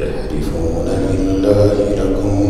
يحلفون بالله لكم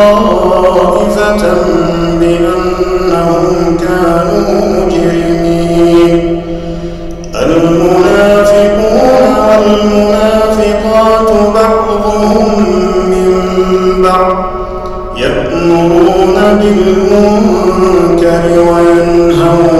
طائفة بأنهم كانوا مجرمين. المنافقون والمنافقات بعضهم من بعض يأمرون بالمنكر وينهون